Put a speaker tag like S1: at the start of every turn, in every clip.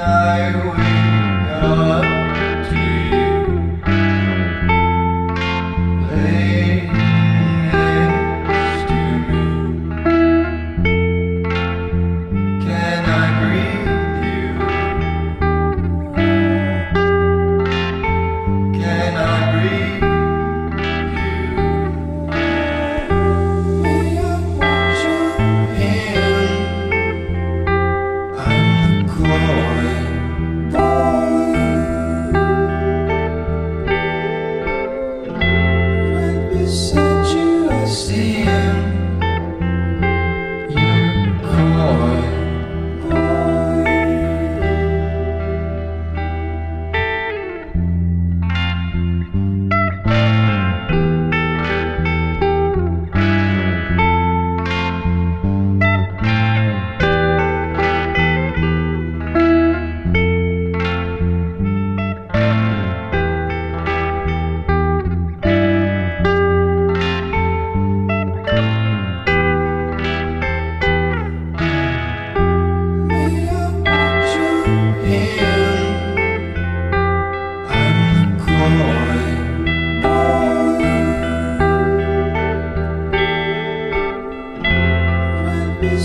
S1: I will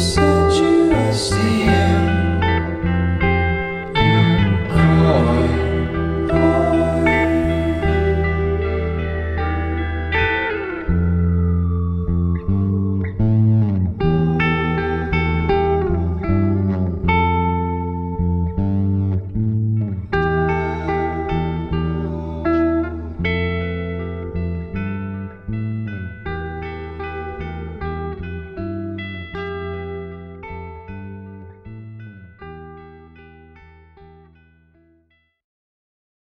S1: so